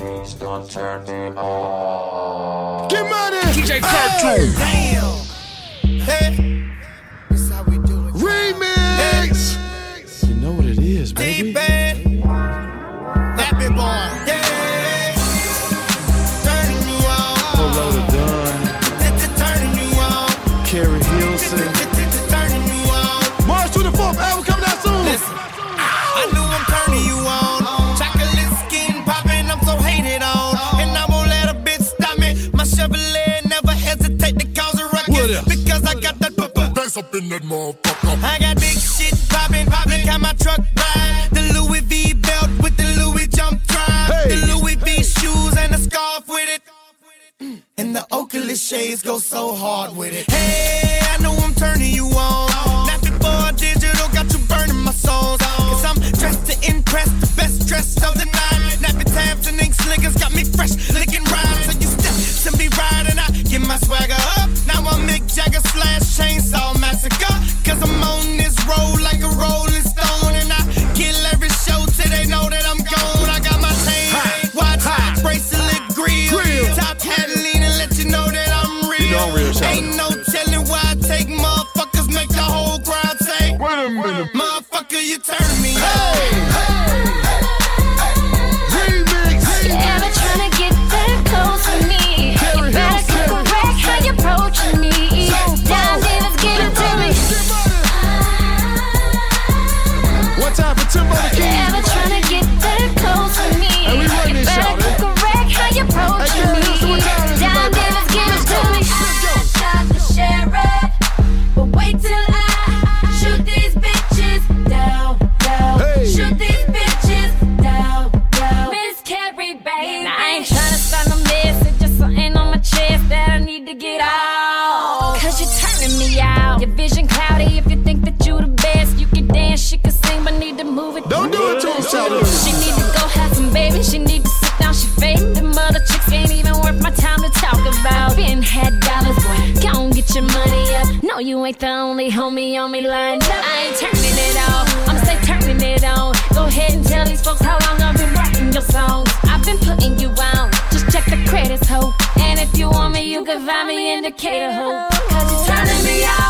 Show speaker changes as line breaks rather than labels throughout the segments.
Please don't turn me on.
Get money!
DJ Cartoon.
Damn. Hey. This how we do it.
Remix! You know what it is, baby.
Deep bad. Nappy boy. Yeah. Turning you
up in that motherfucker.
I got big shit popping, popping. Got my truck ride. The Louis V belt with the Louis jump drive.
Hey.
The Louis V shoes and a scarf with it. And the Oakley shades go so hard with it. Hey, I know I'm turning you on.
Baby.
Now, I ain't tryna start no mess, it's just something on my chest that I need to get out. Cause you're turning me out. Your vision cloudy if you think that you the best. You can dance, she can sing, but need to move it.
Don't do it to him, shout.
She need to go have some baby. She need to sit down. She fake. Them other chicks ain't even worth my time to talk about. Been had dollars, boy. Go on, get your money up. No, you ain't the only homie on me line. up. I ain't turning it off. I'm stay turning it on. Go ahead and tell these folks how long I've been writing your songs. I've been putting you on. Just check the credits, ho. And if you want me, you can find me in Decatur, ho. Cause you're turning me out.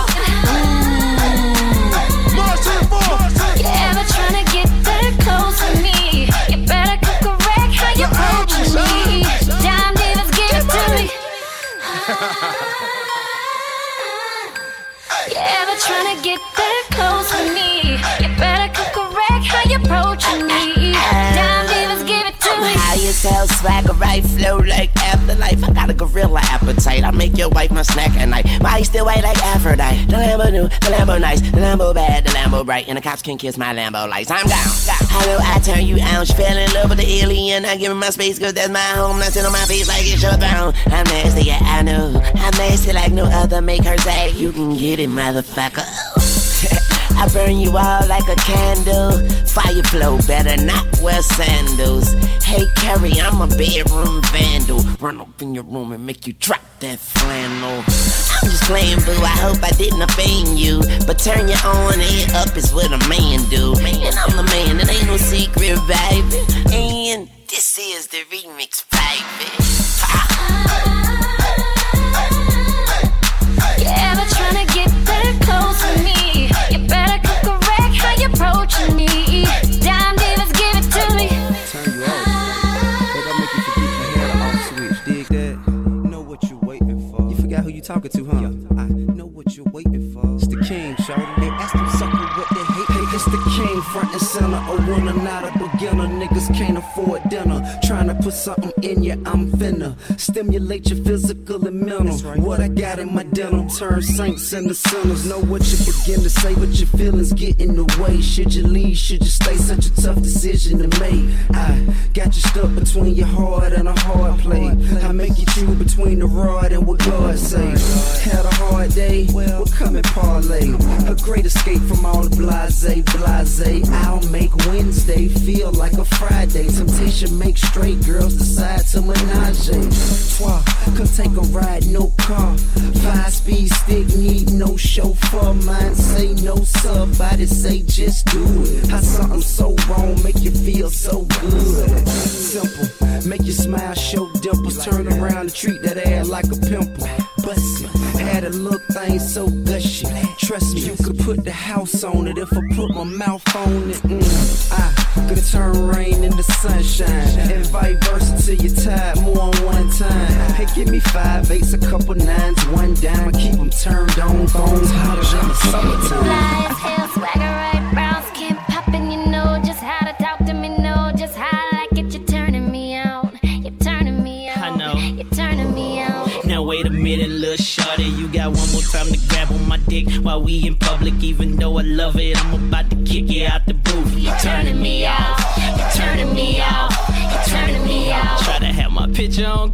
Approaching me. Dime Davis, give it to me. How you
sell swagger right flow like afterlife. I got a gorilla appetite. I make your wife my snack at night. My still white like Aphrodite. The Lambo new, the Lambo nice, the Lambo bad, the Lambo bright, and the cops can kiss my Lambo lights. I'm down. down. Hello, I turn you out. She fell in love with the alien. I give her my space, cause that's my home. Nothing on my face like it's your throne. I'm nasty, yeah, I know. I'm nasty like no other. Make her say, you can get it, motherfucker. I burn you all like a candle. Fire flow, better not wear sandals. Hey, Keri, I'm a bedroom vandal. Run up in your room and make you drop that flannel. I'm just playing, boo. I hope I didn't offend you. But turn your own head up is what
talking to, huh? I know what you're waiting for. It's the king, shawty. They ask them sucker what they hate. Hey, it's the king, front and center. A winner, not a beginner. Niggas can't afford dinner. Trying to put something in you, I'm finna. Stimulate your physical and mental. What I got in my denim turn saints into sinners. Know what you begin to say, but your feelings get in the way. Should you leave? Should you stay? Such a tough decision to make. I got you stuck between your heart and a hard play. I make you choose between the rod and what God say. And parlay. A great escape from all the blase, blase. I'll make Wednesday feel like a Friday. Temptation makes straight girls decide to menage. Trois, come take a ride, no car. Five speed stick, need no chauffeur. Mine say no sub, body say just do it. How something so wrong make you feel so good. Simple, Make you smile, show dimples, turn around and treat that ass like a pimple. Had a little thing so gushy. Trust me, you could put the house on it if I put my mouth on it. Mm, I could turn rain into sunshine and vice versa till you're tired more than one time. Hey, give me five eights, a couple nines, one dime. I keep them turned on, phones hotter than the summertime.
Fly as hell, swagger right,
little shorty. You got one more time to grab on my dick while we in public. Even though I love it, I'm about to kick you out the booth.
You're turning me off, you're turning me off, you're turning me off.
Try to have my picture on